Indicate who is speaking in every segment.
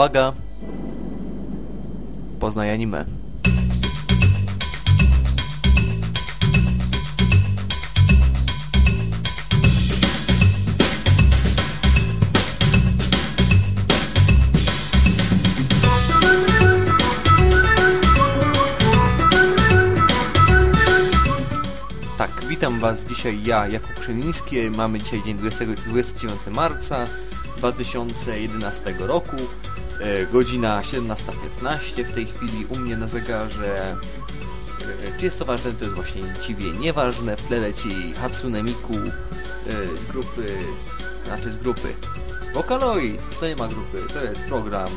Speaker 1: uwaga, poznaj anime. Tak, witam Was dzisiaj ja, Jakub Krzemiński. Mamy dzisiaj dzień 20, 29 marca 2011 roku. E, godzina 17.15 w tej chwili u mnie na zegarze. E, czy jest to ważne? To jest właśnie ciwie nieważne. W tle leci Hatsune Miku e, z grupy, znaczy z grupy Vocaloid. To nie ma grupy, to jest program,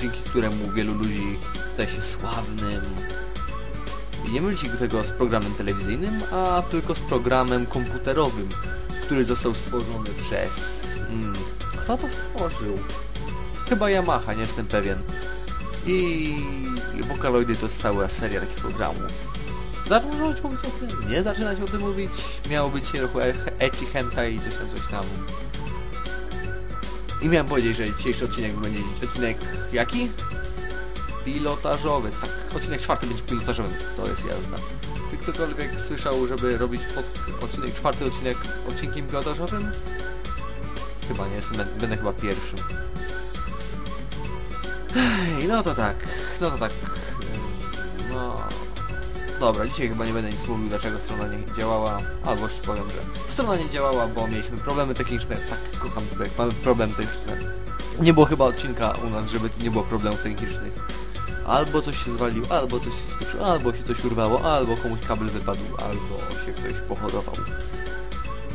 Speaker 1: dzięki któremu wielu ludzi staje się sławnym, i nie mylić tego z programem telewizyjnym, a tylko z programem komputerowym, który został stworzony przez... Hmm, kto to stworzył? Chyba Yamaha, nie jestem pewien. I Vocaloidy to jest cała seria takich programów. Zacząć mówić o tym? Nie zaczynać o tym mówić? Miało być trochę ecchi hentai i coś tam, coś tam. I miałem powiedzieć, że dzisiejszy odcinek będzie odcinek jaki? Pilotażowy, tak. Odcinek czwarty będzie pilotażowym, to jest jazda. Czy ktokolwiek słyszał, żeby robić pod odcinek czwarty odcinek odcinkiem pilotażowym? Chyba nie, jestem, będę chyba pierwszym. No to tak, no to tak. No. Dobra, dzisiaj chyba nie będę nic mówił, dlaczego strona nie działała. Albo już powiem, że strona nie działała, bo mieliśmy problemy techniczne. Tak, kocham tutaj, mamy problem techniczny. Nie było chyba odcinka u nas, żeby nie było problemów technicznych. Albo coś się zwalił, albo coś się spieprzył, albo się coś urwało, albo komuś kabel wypadł, albo się ktoś pochorował.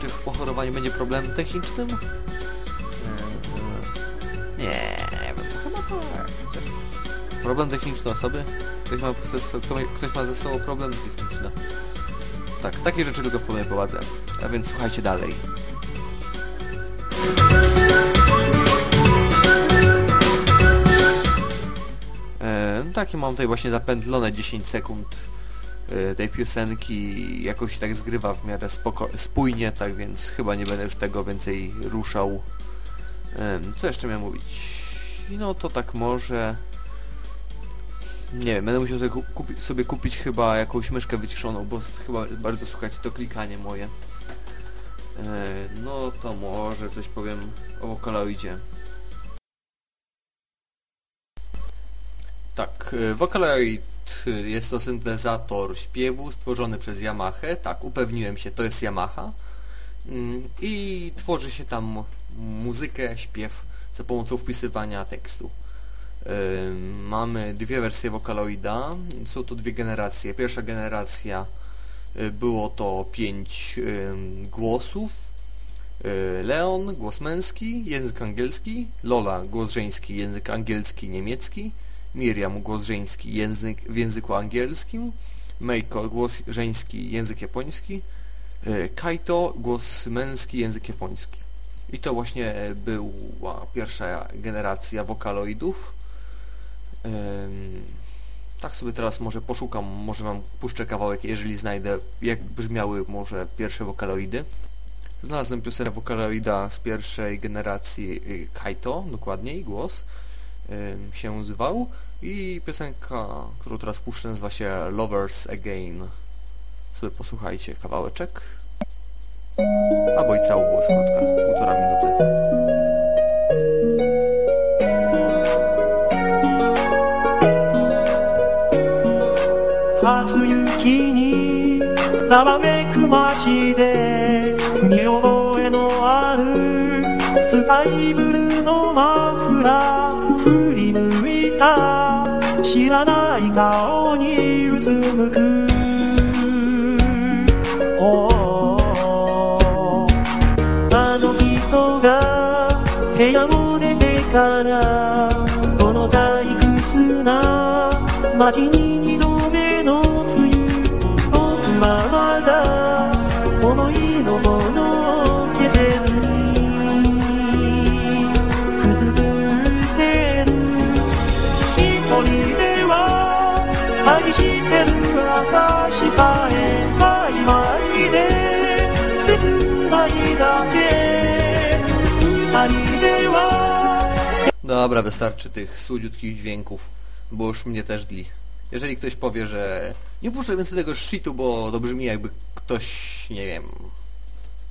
Speaker 1: Czy w pochorowaniu będzie problem technicznym? Nie, Chociaż problem techniczny osoby? Ktoś ma, ktoś ma ze sobą problem techniczny. Tak, takie rzeczy tylko w pewnej prowadzę. A więc słuchajcie dalej. takie mam tutaj właśnie zapętlone 10 sekund y, tej piosenki jakoś tak zgrywa w miarę spójnie, tak więc chyba nie będę już tego więcej ruszał. Co jeszcze miałem mówić? No to tak może... Nie wiem, będę musiał sobie, kupi sobie kupić chyba jakąś myszkę wyciszoną, bo chyba bardzo słuchać to klikanie moje. E, no to może coś powiem o Vocaloidzie. Tak, Vocaloid y, jest to syntezator śpiewu stworzony przez Yamaha. Tak, upewniłem się, to jest Yamaha. Mm, I tworzy się tam muzykę, śpiew za pomocą wpisywania tekstu. Y, mamy dwie wersje Vocaloida. Są to dwie generacje. Pierwsza generacja było to pięć głosów. Leon, głos męski, język angielski. Lola, głos żeński, język angielski, niemiecki. Miriam głos żeński język, w języku angielskim, Meiko głos żeński język japoński, e, Kaito głos męski język japoński. I to właśnie była pierwsza generacja wokaloidów. Tak sobie teraz może poszukam, może wam puszczę kawałek, jeżeli znajdę, jak brzmiały może pierwsze wokaloidy. Znalazłem piosenkę wokaloida z pierwszej generacji y, Kaito, dokładniej, głos się zwał i piosenka, którą teraz puszczę nazywa się Lovers Again. Sobie posłuchajcie kawałeczek. Albo i cały głos krótka, półtora minuty. 初雪にざわめく街で見覚えのあるスカイブルーのマフラー振り向いた知らない顔にうつむく部屋を出てからこの退屈な街に Wystarczy tych słodziutkich dźwięków, bo już mnie też dli. Jeżeli ktoś powie, że nie puszczę więcej tego shitu, bo to brzmi jakby ktoś, nie wiem,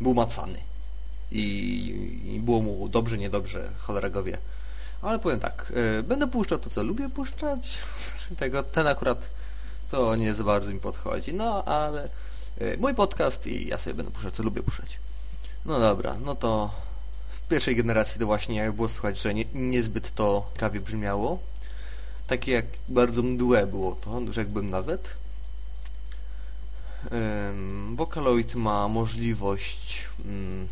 Speaker 1: był macany i, było mu dobrze, niedobrze, cholera go wie. Ale powiem tak, y, będę puszczał to, co lubię puszczać. Tego, ten akurat to nie za bardzo mi podchodzi. No, ale y, mój podcast i ja sobie będę puszczać, co lubię puszczać. No dobra, no to pierwszej generacji to właśnie jak było słychać, że nie, niezbyt to kawie brzmiało. Takie jak bardzo mdłe było to, rzekłbym nawet. Vocaloid ma możliwość ym,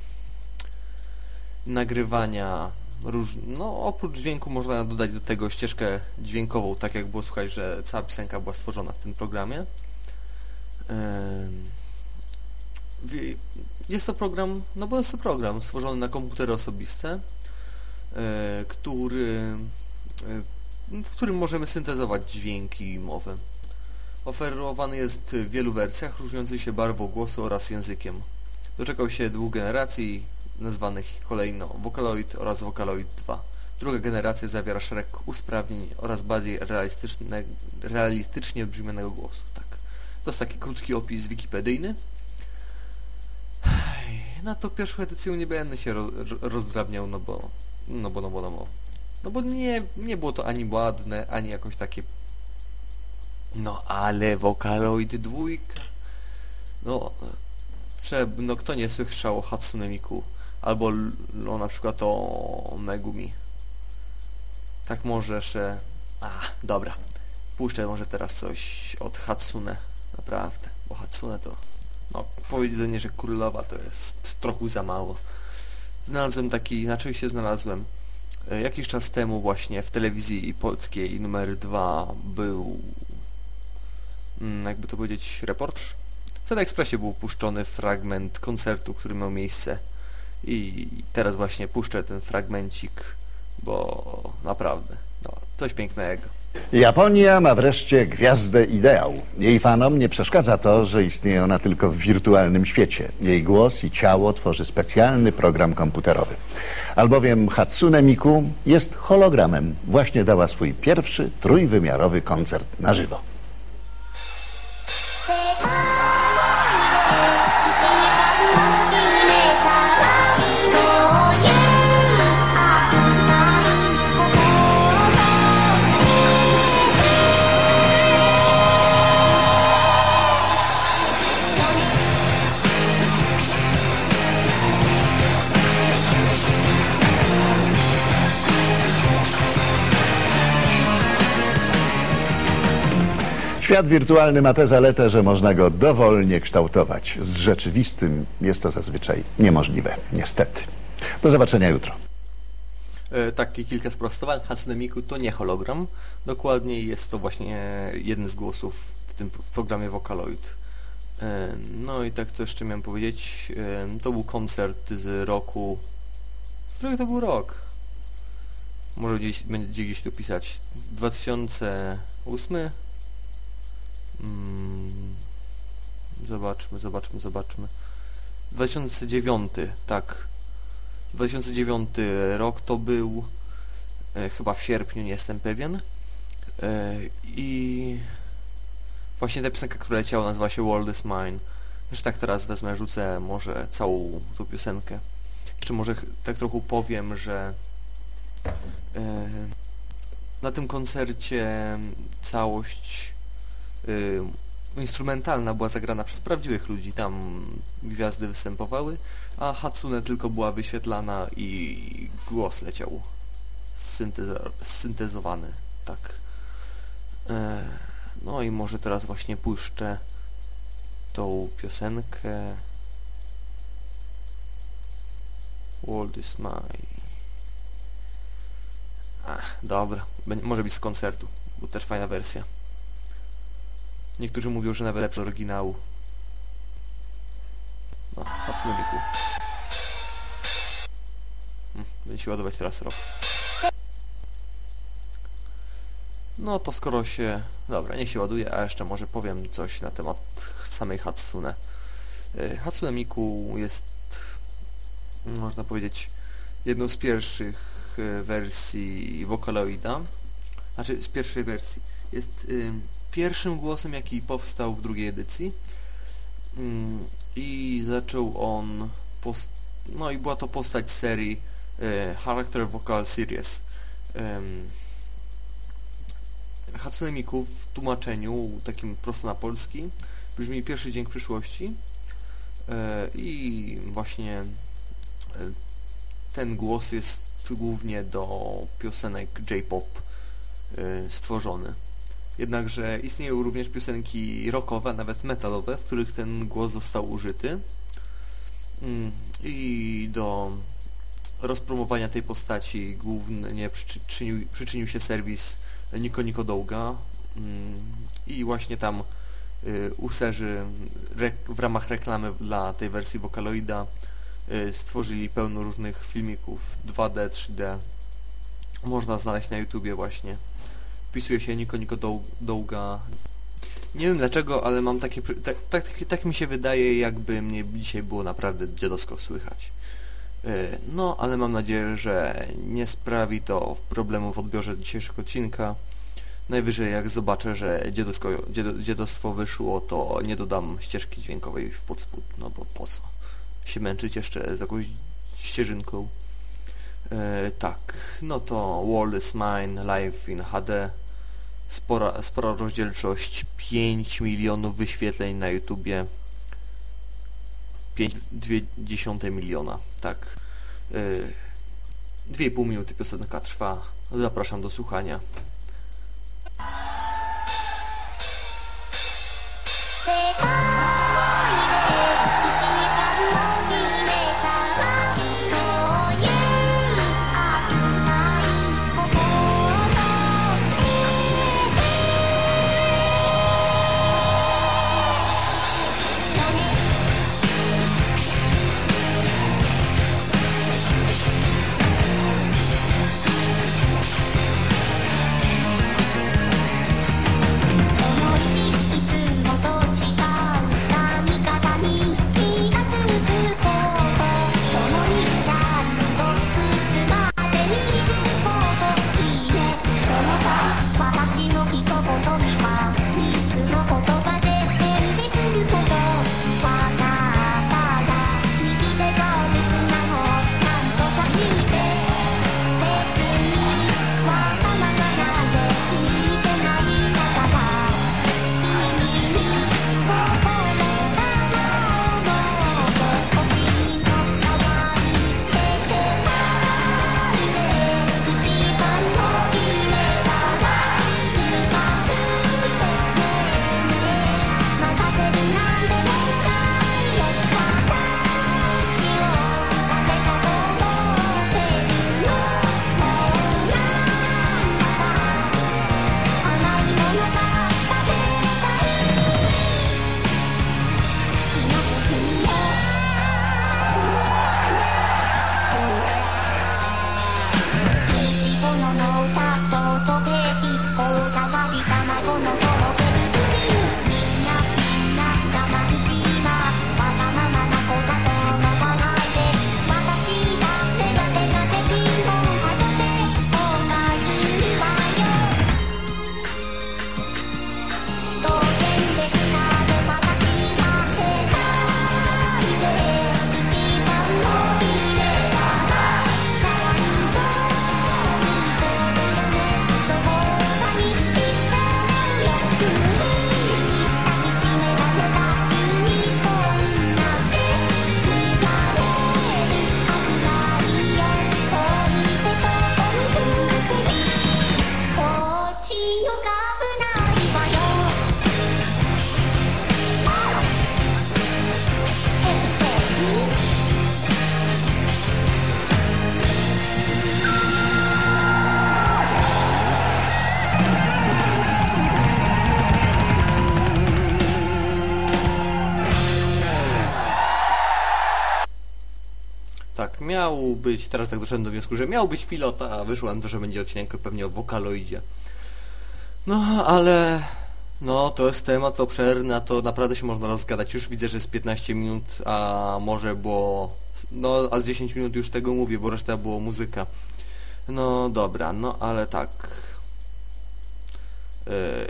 Speaker 1: nagrywania róż... no oprócz dźwięku można dodać do tego ścieżkę dźwiękową, tak jak było słuchać, że cała piosenka była stworzona w tym programie. Jest to program, no bo jest to program stworzony na komputery osobiste, e, który, e, w którym możemy syntezować dźwięki i mowę. Oferowany jest w wielu wersjach, różniących się barwą głosu oraz językiem. Doczekał się dwóch generacji, nazwanych kolejno Vocaloid oraz Vocaloid 2. Druga generacja zawiera szereg usprawnień oraz bardziej realistyczne, realistycznie brzmianego głosu. Tak. To jest taki krótki opis wikipedyjny. Na to pierwszą edycję nie będę się ro, rozdrabniał, no bo, no bo, no bo, no bo, no bo nie, nie było to ani ładne, ani jakoś takie no ale Vocaloid dwójka. No trzeba, no kto nie słyszał o Hatsune Miku albo no, na przykład o Megumi. Tak może, że a, dobra. Puszczę może teraz coś od Hatsune naprawdę, bo Hatsune to no, powiedzenie, że królowa to jest trochę za mało. Znalazłem taki, znaczy się znalazłem. E, jakiś czas temu właśnie w telewizji polskiej numer 2 był, mm, jakby to powiedzieć, reportaż. W Expressie był puszczony fragment koncertu, który miał miejsce i teraz właśnie puszczę ten fragmencik, bo naprawdę, no, coś pięknego.
Speaker 2: Japonia ma wreszcie gwiazdę ideał. Jej fanom nie przeszkadza to, że istnieje ona tylko w wirtualnym świecie. Jej głos i ciało tworzy specjalny program komputerowy. Albowiem Hatsune Miku jest hologramem. Właśnie dała swój pierwszy trójwymiarowy koncert na żywo. Świat wirtualny ma tę zaletę, że można go dowolnie kształtować. Z rzeczywistym jest to zazwyczaj niemożliwe, niestety. Do zobaczenia jutro.
Speaker 1: E, takie kilka sprostowań. Hatsune Miku to nie hologram. Dokładniej jest to właśnie jeden z głosów w tym w programie Vocaloid. E, no i tak co jeszcze miałem powiedzieć. E, to był koncert z roku... Z którego to był rok? Może gdzieś, będzie gdzieś tu pisać. 2008? Mm, zobaczmy, zobaczmy, zobaczmy. 2009, tak. 2009 rok to był e, chyba w sierpniu, nie jestem pewien. E, I właśnie ta piosenka, która leciała, nazywa się World is Mine. Jeszcze tak teraz wezmę, rzucę może całą tą piosenkę. Jeszcze może tak trochę powiem, że e, na tym koncercie całość instrumentalna była zagrana przez prawdziwych ludzi, tam gwiazdy występowały, a Hatsune tylko była wyświetlana i głos leciał syntezowany, tak. E, no i może teraz właśnie puszczę tą piosenkę World is my... Ach, dobra, może być z koncertu, bo też fajna wersja. Niektórzy mówią, że nawet lepszy oryginału. No, Hatsune Miku. Hmm, będzie się ładować teraz rok. No to skoro się... Dobra, niech się ładuje, a jeszcze może powiem coś na temat samej Hatsune. Y, Hatsune Miku jest, można powiedzieć, jedną z pierwszych
Speaker 3: e, wersji Vocaloida, znaczy z pierwszej wersji. Jest pierwszym głosem, jaki powstał w drugiej edycji mm, i zaczął on, no i była to postać serii y, Character Vocal Series. Hatsune Miku w tłumaczeniu takim prosto na polski brzmi Pierwszy Dzień Przyszłości e, i właśnie ten głos jest głównie do piosenek J-pop stworzony. Jednakże istnieją również piosenki rockowe, nawet metalowe, w których ten głos został użyty. Mm, I do rozpromowania tej postaci głównie przyczynił, przyczynił się serwis Niko Niko Douga mm, i właśnie tam y, userzy w ramach reklamy dla tej wersji Vocaloida Y, stworzyli pełno różnych filmików 2D, 3D. Można znaleźć na YouTubie właśnie. Wpisuje się Niko Niko Douga. Nie wiem dlaczego, ale mam takie... Tak, tak, tak mi się wydaje, jakby mnie dzisiaj było naprawdę dziadowsko słychać. Y, no, ale mam nadzieję, że nie sprawi to problemu w odbiorze dzisiejszego odcinka. Najwyżej jak zobaczę, że dziadowsko, dziadostwo wyszło, to nie dodam ścieżki dźwiękowej w podspód, no bo po co? się męczyć jeszcze z jakąś ścieżynką. E, tak, no to Wall is Mine Live in HD. Spora, spora rozdzielczość, 5 milionów wyświetleń na YouTubie. 5,2 miliona, tak. E, 2,5 minuty piosenka trwa. Zapraszam do słuchania. Być, teraz tak doszedłem do wniosku, że miał być pilota, a wyszło na to, że będzie odcinek pewnie o Vocaloidzie. No, ale... No, to jest temat obszerny, a to naprawdę się można rozgadać. Już widzę, że jest 15 minut, a może było... No, a z 10 minut już tego mówię, bo reszta było muzyka.
Speaker 1: No dobra, no ale tak.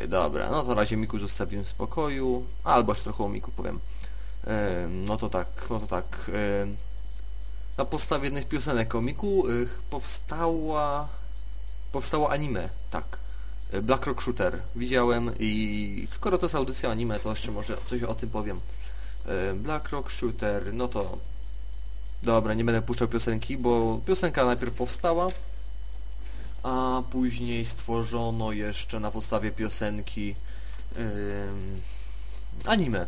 Speaker 1: Yy, dobra, no to na razie Miku zostawiłem w spokoju. Albo jeszcze trochę o Miku powiem. Yy, no to tak, no to tak. Yy, na podstawie jednej z piosenek o Miku yy, powstała powstało anime, tak. Yy, Black Rock Shooter. Widziałem i skoro to jest audycja anime, to jeszcze może coś o tym powiem. Yy, Black Rock Shooter, no to Dobra, nie będę puszczał piosenki, bo piosenka najpierw powstała, a później stworzono jeszcze na podstawie piosenki yy, anime.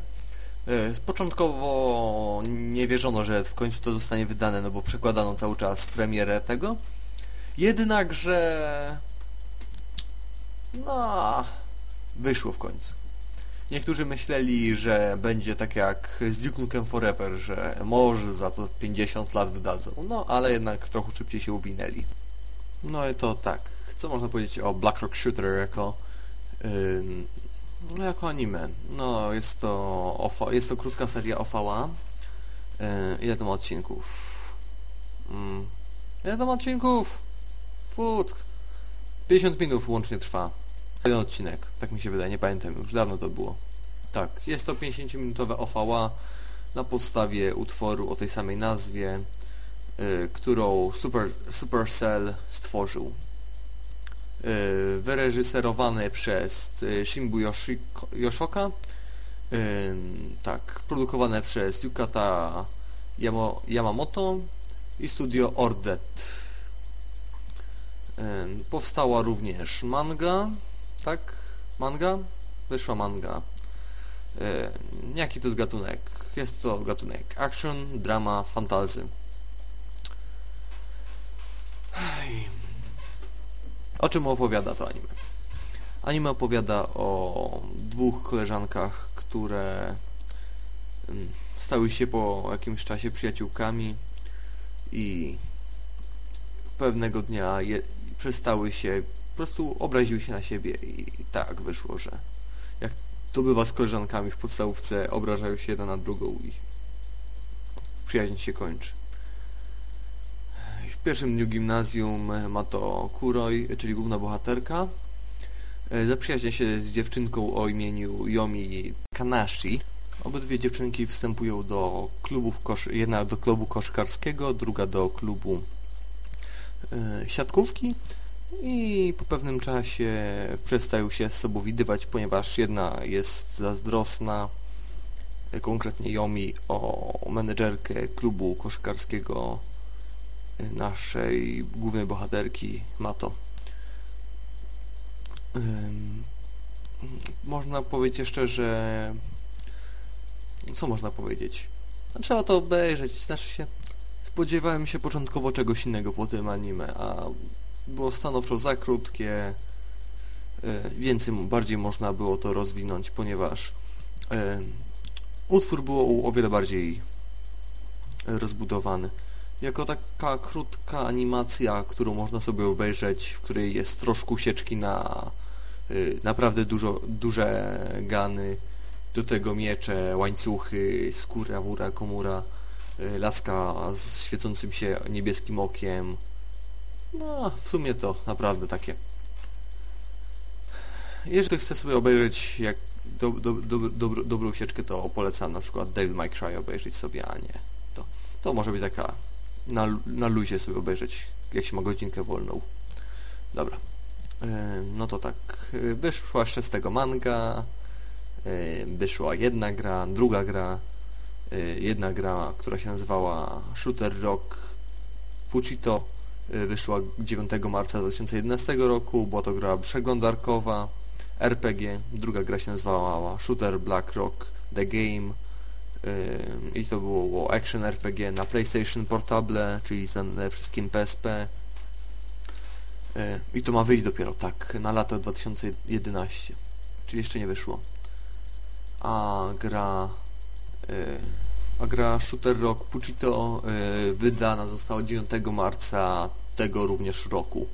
Speaker 1: Yy, początkowo nie wierzono, że w końcu to zostanie wydane, no bo przekładano cały czas premierę tego. Jednakże no wyszło w końcu. Niektórzy myśleli, że będzie tak jak z Duke Nukem Forever, że może za to 50 lat wydadzą. No, ale jednak trochę szybciej się uwinęli. No i to tak. Co można powiedzieć o Black Rock Shooter jako no, jako anime? No, jest to jest to krótka seria OVA. Yy, ile to ma odcinków? Yy, ile to ma odcinków? Futk. 50 minut łącznie trwa. Jeden odcinek, tak mi się wydaje, nie pamiętam już, dawno to było. Tak, jest to 50-minutowe OVA na podstawie utworu o tej samej nazwie, y, którą Super, Supercell stworzył. Y, wyreżyserowany przez y, Shimbu Yoshoka, y, tak, produkowane przez Yukata Yamamoto i studio Ordet. Powstała również manga, tak? Manga? Wyszła manga. E, jaki to jest gatunek? Jest to gatunek action, drama, fantasy. O czym opowiada to anime? Anime opowiada o dwóch koleżankach, które mm, stały się po jakimś czasie przyjaciółkami i pewnego dnia je, przestały się prostu obraziły się na siebie i tak wyszło, że jak to bywa z koleżankami w podstawówce, obrażają się jedna na drugą i przyjaźń się kończy. W pierwszym dniu gimnazjum ma to Kuroi, czyli główna bohaterka. Zaprzyjaźnia się z dziewczynką o imieniu Yomi Kanashi. Obydwie dziewczynki wstępują do klubów kosz... jedna do klubu koszkarskiego, druga do klubu e, siatkówki i po pewnym czasie przestają się z sobą widywać, ponieważ jedna jest zazdrosna, konkretnie Yomi, o menedżerkę klubu koszykarskiego naszej głównej bohaterki Mato. Można powiedzieć jeszcze, że... Co można powiedzieć? No, trzeba to obejrzeć, znaczy się... Spodziewałem się początkowo czegoś innego po tym anime, a było stanowczo za krótkie. E, więcej, bardziej można było to rozwinąć, ponieważ e, utwór był o wiele bardziej rozbudowany. Jako taka krótka animacja, którą można sobie obejrzeć, w której jest troszkę sieczki na e, naprawdę dużo, duże gany, do tego miecze, łańcuchy, skóra, wóra, komura, laska z świecącym się niebieskim okiem, no, w sumie to naprawdę takie. Jeżeli chcesz sobie obejrzeć jak do, do, do, do, dobrą sieczkę, to polecam na przykład Devil May Cry obejrzeć sobie, a nie. To, to może być taka na, na luzie sobie obejrzeć, jak się ma godzinkę wolną. Dobra. E, no to tak. Wyszła jeszcze z tego manga. E, wyszła jedna gra, druga gra. E, jedna gra, która się nazywała Shooter Rock Puchito wyszła 9 marca 2011 roku, była to gra przeglądarkowa, RPG, druga gra się nazywała Shooter Black Rock The Game i to było action RPG na PlayStation Portable, czyli znane wszystkim PSP i to ma wyjść dopiero tak, na lato 2011 czyli jeszcze nie wyszło. A gra a gra Shooter Rock Puchito wydana została 9 marca tego również roku.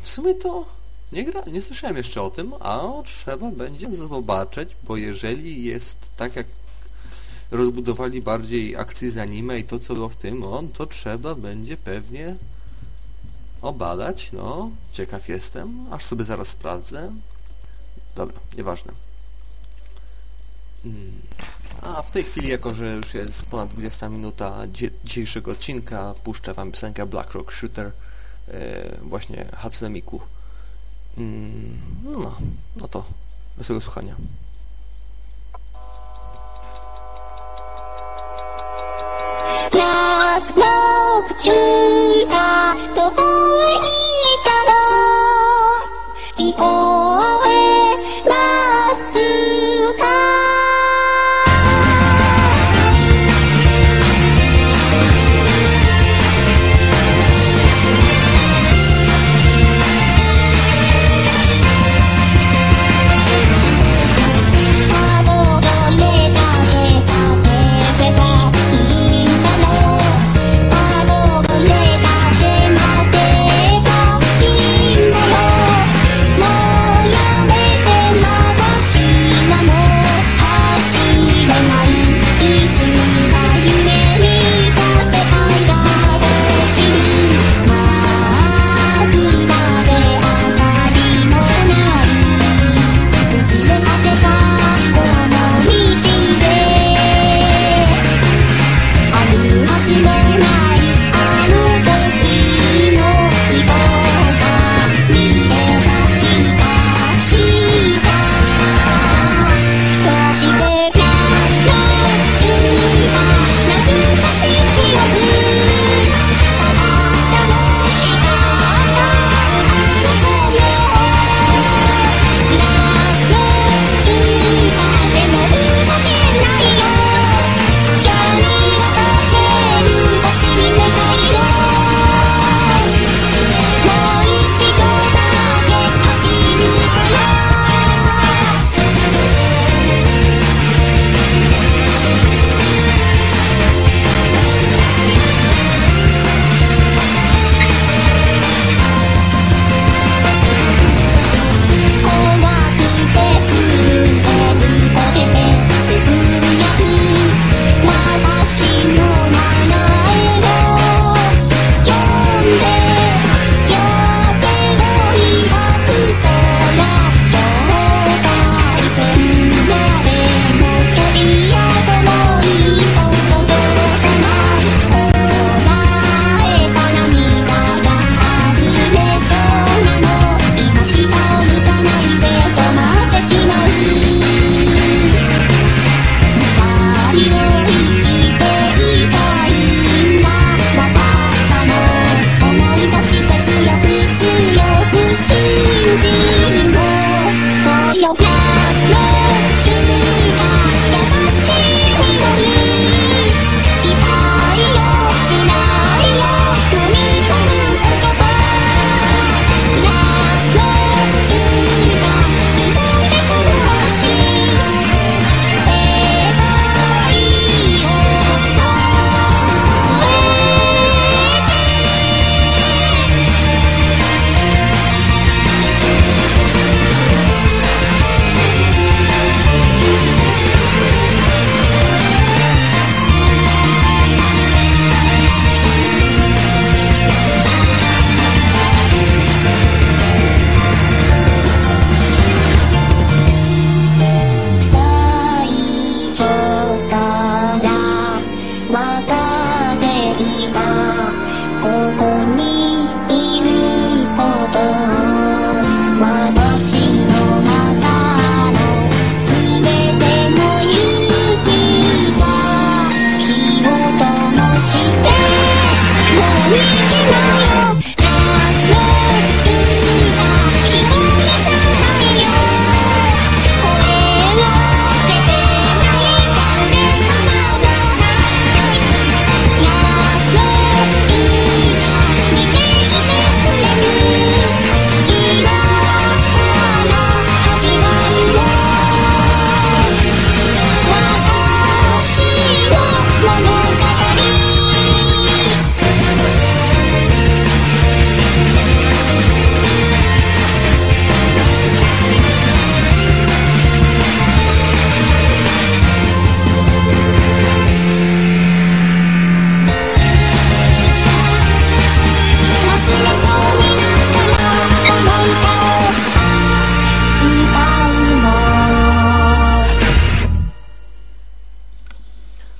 Speaker 1: W sumie to nie, gra, nie słyszałem jeszcze o tym, a trzeba będzie zobaczyć, bo jeżeli jest tak jak rozbudowali bardziej akcję z anime i to co było w tym, on to trzeba będzie pewnie Obadać, no. Ciekaw jestem. Aż sobie zaraz sprawdzę. Dobra, nieważne. Mm. A w tej chwili, jako że już jest ponad 20 minuta dzisiejszego odcinka, puszczę Wam piosenkę Black Rock Shooter e, właśnie Hatsune Miku. Mm, no, no to wesołego słuchania.
Speaker 3: 落木中がどこへ行ったの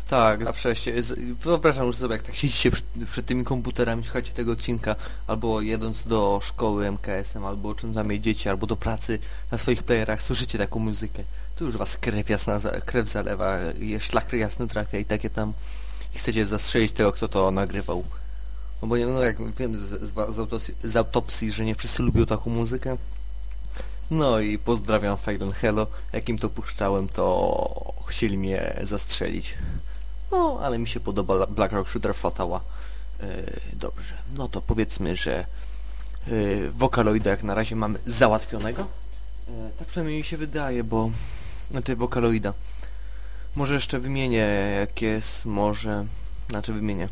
Speaker 1: Tak, zawsze się, wyobrażam sobie, jak tak siedzicie przed, przed tymi komputerami, słuchacie tego odcinka, albo jedąc do szkoły MKS-em, albo czym tam jedziecie, albo do pracy na swoich playerach, słyszycie taką muzykę. Tu już was krew jasna, krew zalewa, szlak jasny trafia i takie tam i chcecie zastrzelić tego, kto to nagrywał. No bo no jak wiem z, z, z, autopsji, z autopsji, że nie wszyscy lubią taką muzykę. No i pozdrawiam Fajlen Hello. Jak im to puszczałem, to chcieli mnie zastrzelić. No, ale mi się podoba La- Black Rock Shooter Fatała. Yy, dobrze, no to powiedzmy, że yy, Vocaloida jak na razie mamy załatwionego. Yy, tak przynajmniej mi się wydaje, bo... Znaczy Vocaloida. Może jeszcze wymienię, jakie jest może... Znaczy wymienię.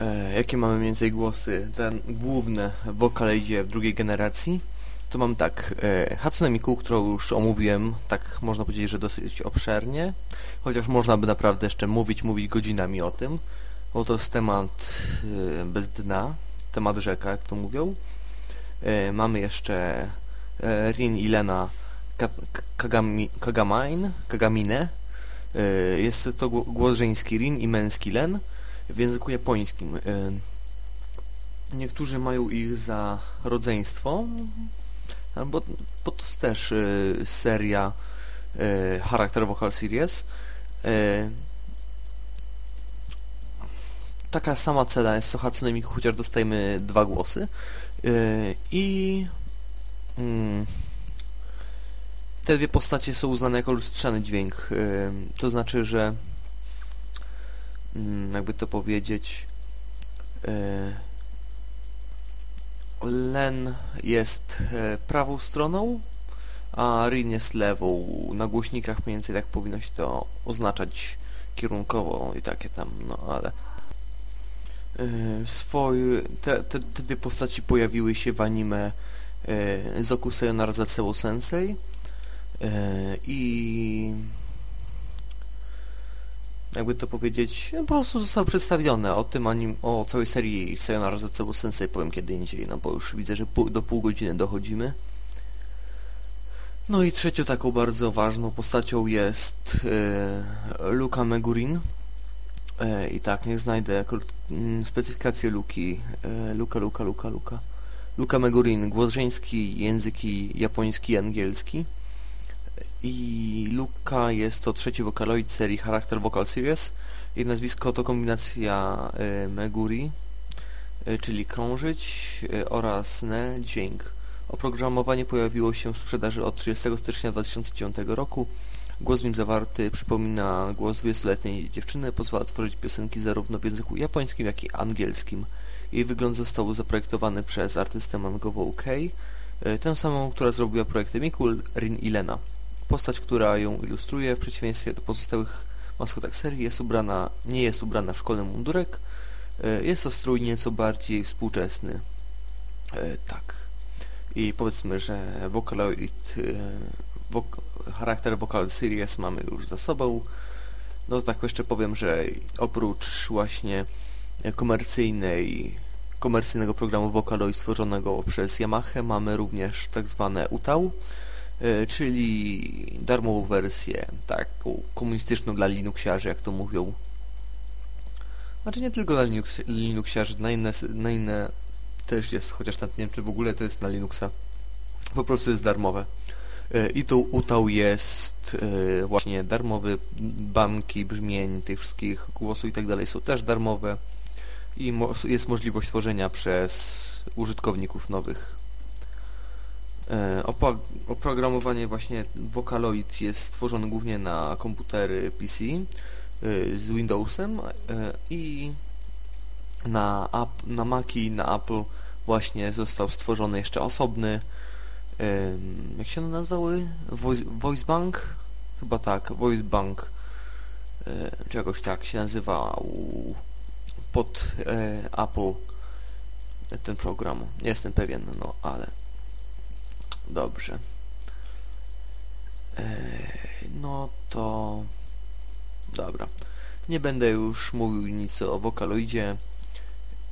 Speaker 1: E, jakie mamy więcej głosy, ten główne w Vocaloidzie w drugiej generacji, to mam tak, e, Hatsune Miku, którą już omówiłem, tak można powiedzieć, że dosyć obszernie, chociaż można by naprawdę jeszcze mówić, mówić godzinami o tym, bo to jest temat e, bez dna, temat rzeka, jak to mówią. E, mamy jeszcze Rin i Lena Kagamain, Kagamine, jest to gło- głos żeński Rin i męski Len, w języku japońskim. Niektórzy mają ich za rodzeństwo, bo, bo to jest też y, seria y, Character Vocal Series. Y, Taka sama cena jest co Hatsune Miku, chociaż dostajemy dwa głosy. I mm, te dwie postacie są uznane jako lustrzany dźwięk. To znaczy, że mm, jakby to powiedzieć, e, Len jest e, prawą stroną, a Rin jest lewą. Na głośnikach mniej więcej tak powinno się to oznaczać kierunkowo i takie tam, no ale swój, te, te, te dwie postaci pojawiły się w anime e, Zoku Sayonara Sensei i jakby to powiedzieć, no, po prostu zostały przedstawione o tym anim, o całej serii Sayonara Zetsubo Sensei powiem kiedy indziej, no bo już widzę, że pół, do pół godziny dochodzimy. No i trzecią taką bardzo ważną postacią jest e, Luka Megurin. E, I tak, niech znajdę mm, specyfikację Luki. E, Luka, Luka, Luka, Luka. Luka Megurin, głos żeński, języki japoński i angielski. I Luka jest to trzeci wokaloid serii Character Vocal Series. Jej nazwisko to kombinacja y, Meguri, y, czyli krążyć, y, oraz ne, dźwięk. Oprogramowanie pojawiło się w sprzedaży od 30 stycznia 2009 roku. Głos w nim zawarty przypomina głos 20-letniej dziewczyny, pozwala tworzyć piosenki zarówno w języku japońskim, jak i angielskim. Jej wygląd został zaprojektowany przez artystę mangową Kei, tę samą, która zrobiła projekty Mikul, Rin i Lena. Postać, która ją ilustruje, w przeciwieństwie do pozostałych maskotek serii, jest ubrana, nie jest ubrana w szkolny mundurek. E, Jest to strój nieco bardziej współczesny. E, Tak. I powiedzmy, że Vocaloid, e, wok charakter Vocal Series mamy już za sobą. No tak jeszcze powiem, że oprócz właśnie komercyjnej komercyjnego programu Vocaloid stworzonego przez Yamaha mamy również tak zwane UTAU, czyli darmową wersję, taką komunistyczną dla Linuxiarzy, jak to mówią. Znaczy nie tylko dla Linux, Linuxiarzy, na inne, na inne też jest, chociaż nawet nie wiem, czy w ogóle to jest na Linuxa. Po prostu jest darmowe. E, I tu UTAU jest e, właśnie darmowy, banki, brzmień, tych wszystkich głosów i tak dalej są też darmowe i jest możliwość tworzenia przez użytkowników nowych. E, oprogramowanie właśnie Vocaloid jest stworzone głównie na komputery PC e, z Windowsem e, i na, app, na Maci, na Apple właśnie został stworzony jeszcze osobny jak się one nazywały? Voice, Voice Bank? Chyba tak, Voice Bank czy jakoś tak się nazywał pod Apple ten program. Nie jestem pewien, no ale dobrze. E, no to dobra. Nie będę już mówił nic o Vocaloidzie.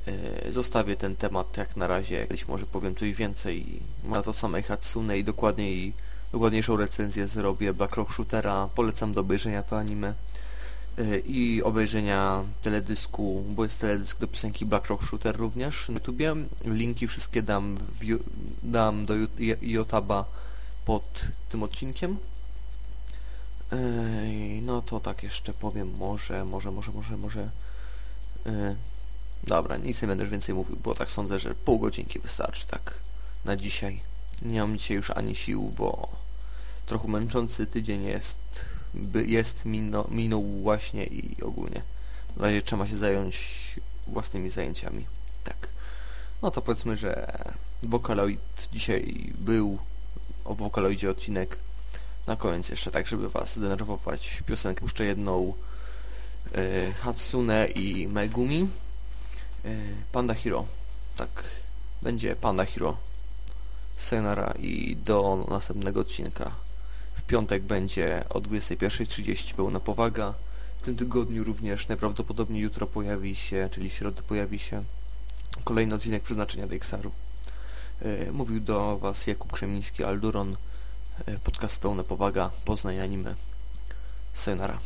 Speaker 1: E, Zostawię ten temat jak na razie. Kiedyś może powiem coś więcej na to samej Hatsune i dokładniej, dokładniejszą recenzję zrobię Black Rock Shootera. Polecam do obejrzenia to anime. E, i obejrzenia teledysku, bo jest teledysk do piosenki Black Rock Shooter również na YouTubie. Linki wszystkie dam, w, dam do Jotaba pod tym odcinkiem. Ej, no to tak jeszcze powiem, może, może, może, może, może. E, dobra, nic nie będę już więcej mówił, bo tak sądzę, że pół godzinki wystarczy tak na dzisiaj. Nie mam dzisiaj już ani sił, bo trochę męczący tydzień jest, jest mino, minął właśnie i ogólnie. Na razie trzeba się zająć własnymi zajęciami. Tak. No to powiedzmy, że Vocaloid dzisiaj był o Vocaloidzie odcinek. Na koniec jeszcze tak, żeby was zdenerwować piosenkę. Puszczę jedną e, Hatsune i Megumi. E, Panda Hero. Tak, będzie Panda Hero. Sayonara i do następnego odcinka. Piątek będzie o 21.30 pełna powaga. W tym tygodniu również najprawdopodobniej jutro pojawi się, czyli w środę pojawi się kolejny odcinek przeznaczenia DXR-u. E, Mówił do Was Jakub Krzemiński, Alduron, e, podcast Pełna Powaga, Poznań Anime. Sayonara.